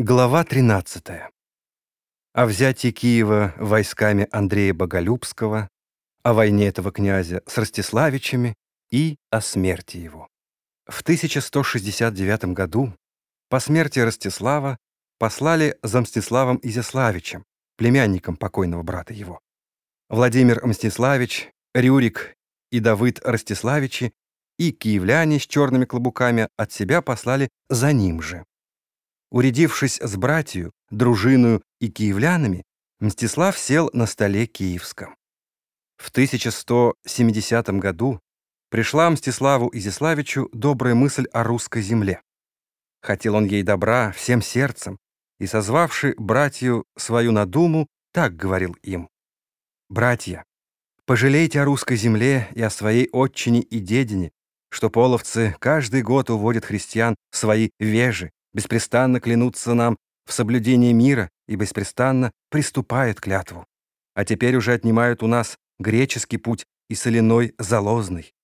Глава 13. О взятии Киева войсками Андрея Боголюбского, о войне этого князя с Ростиславичами и о смерти его. В 1169 году по смерти Ростислава послали за Мстиславом Изяславичем, племянником покойного брата его. Владимир Мстиславич, Рюрик и Давыд Ростиславичи и киевляне с черными клобуками от себя послали за ним же. Уредившись с братью, дружиною и киевлянами, Мстислав сел на столе киевском. В 1170 году пришла Мстиславу Изяславичу добрая мысль о русской земле. Хотел он ей добра всем сердцем, и, созвавши братью свою на думу, так говорил им. «Братья, пожалейте о русской земле и о своей отчине и дедине, что половцы каждый год уводят христиан в свои вежи, беспрестанно клянутся нам в соблюдении мира и беспрестанно приступают клятву. А теперь уже отнимают у нас греческий путь и соляной залозный.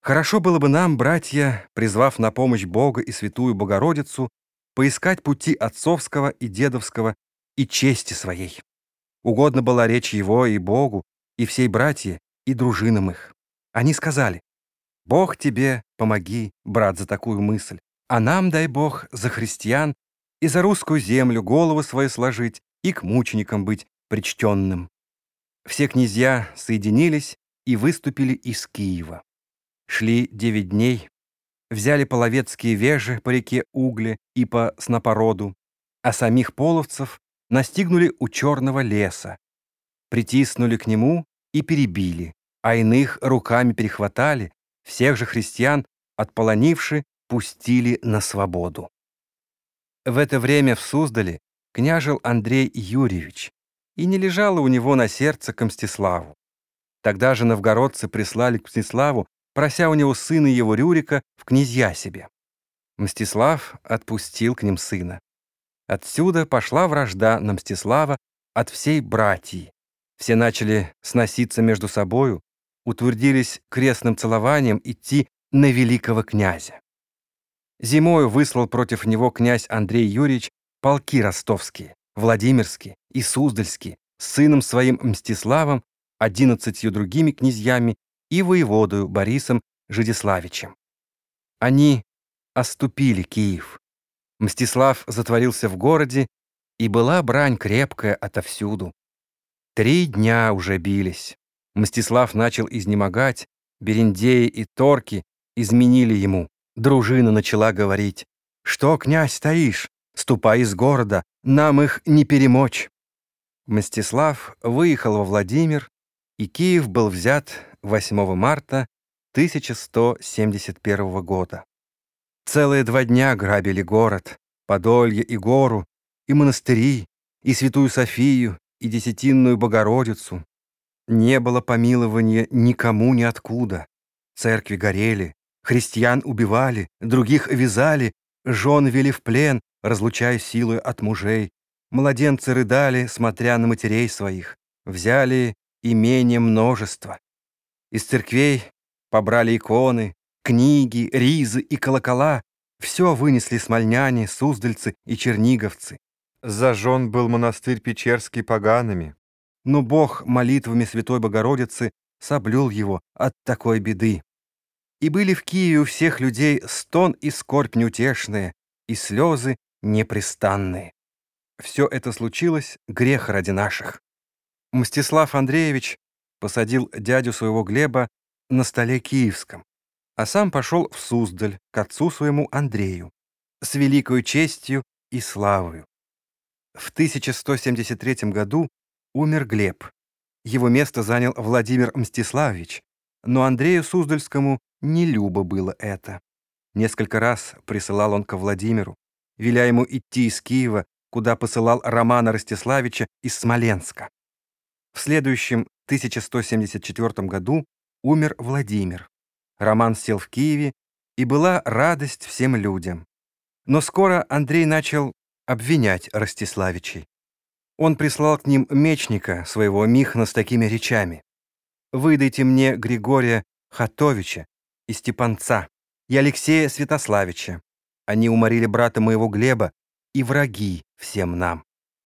Хорошо было бы нам, братья, призвав на помощь Бога и Святую Богородицу, поискать пути отцовского и дедовского и чести своей. Угодно была речь его и Богу, и всей братья, и дружинам их. Они сказали, «Бог тебе помоги, брат, за такую мысль. А нам, дай Бог, за христиан и за русскую землю головы свои сложить и к мученикам быть причтенным. Все князья соединились и выступили из Киева. Шли девять дней, взяли половецкие вежи по реке Угле и по Снопороду, а самих половцев настигнули у черного леса, притиснули к нему и перебили, а иных руками перехватали, всех же христиан, отполонивши, пустили на свободу. В это время в Суздале княжил Андрей Юрьевич, и не лежало у него на сердце к Мстиславу. Тогда же новгородцы прислали к Мстиславу, прося у него сына его Рюрика в князья себе. Мстислав отпустил к ним сына. Отсюда пошла вражда на Мстислава от всей братьи. Все начали сноситься между собою, утвердились крестным целованием идти на великого князя. Зимою выслал против него князь Андрей Юрьевич полки ростовские, Владимирские и Суздальские с сыном своим Мстиславом, одиннадцатью другими князьями и воеводою Борисом Жидиславичем. Они оступили Киев. Мстислав затворился в городе, и была брань крепкая отовсюду. Три дня уже бились. Мстислав начал изнемогать, Берендеи и Торки изменили ему. Дружина начала говорить. «Что, князь, стоишь? Ступай из города, нам их не перемочь». Мстислав выехал во Владимир, и Киев был взят 8 марта 1171 года. Целые два дня грабили город, Подолье и гору, и монастыри, и Святую Софию, и Десятинную Богородицу. Не было помилования никому ниоткуда. Церкви горели, Христиан убивали, других вязали, жен вели в плен, разлучая силы от мужей. Младенцы рыдали, смотря на матерей своих. Взяли имение множество. Из церквей побрали иконы, книги, ризы и колокола. Все вынесли смольняне, суздальцы и черниговцы. Зажжен был монастырь Печерский погаными. Но Бог молитвами Святой Богородицы соблюл его от такой беды. И были в Киеве у всех людей стон и скорбь неутешные, и слезы непрестанные. Все это случилось грех ради наших. Мстислав Андреевич посадил дядю своего Глеба на столе киевском, а сам пошел в Суздаль к отцу своему Андрею с великою честью и славою. В 1173 году умер Глеб. Его место занял Владимир Мстиславович, но Андрею Суздальскому не любо было это. Несколько раз присылал он ко Владимиру, веля ему идти из Киева, куда посылал Романа Ростиславича из Смоленска. В следующем 1174 году умер Владимир. Роман сел в Киеве, и была радость всем людям. Но скоро Андрей начал обвинять Ростиславичей. Он прислал к ним мечника, своего Михна, с такими речами. «Выдайте мне Григория Хатовича, и Степанца, и Алексея Святославича. Они уморили брата моего Глеба, и враги всем нам.